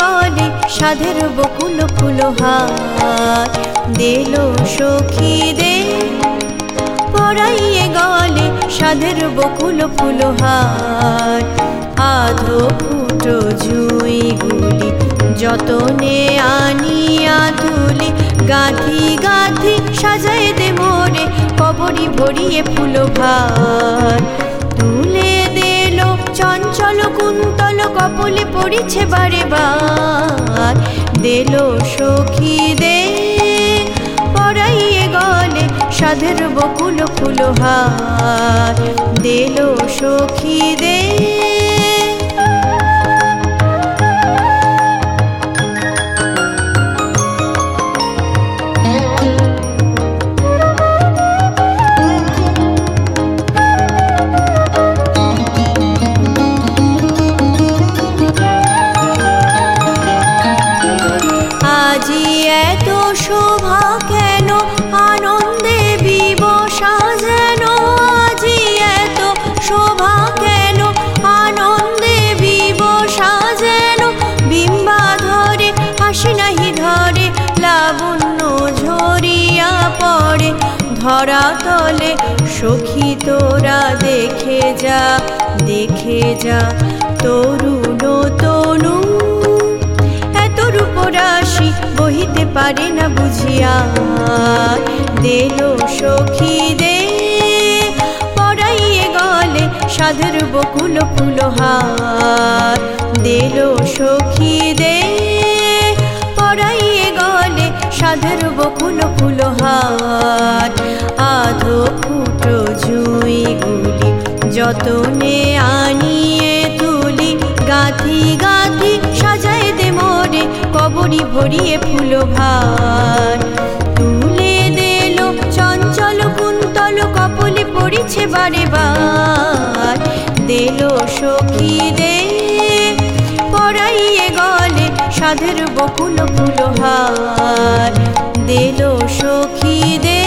গলে সাধের বকুল ফুল হার। দিল সখী দে পড়াইয়ে গলে সাধের বকুল ফুল হার। আধো ফুটো জুই গুলি যতনে আনিয়া তুলি, গাঁথি গাঁথি সাজাই দে মোরে কবরি ভরিয়ে ফুল ভার। কুন্তল পড়েছে বারে বার। দিল সখী দে পড়াইয়ে গলে সাধের বকুল ফুল হার। দিল সখী দে ধরা তলে, সখী তোরা দেখে যা দেখে যা, তরুণ তনু। এত রূপরাশি বহিতে পারে না বুঝিয়া। দিল সখী দে, পড়াইয়ে গলে সাধুর বকুল ফুলহার দিল সখী দে, পড়াইয়ে গলে সাধুর বকুল ফুলহার যতনে আনিয়ে তুলি, গাঁথি গাঁথি সাজায় দে মোরে কবরি ভরিয়ে ফুল ভার তুলে দিল চঞ্চল কুন্তল, কপলে পড়িছে বারে বার। দিল সখী দে, পড়াইয়ে গলে সাধের বকুল ফুল হার দিল সখী দে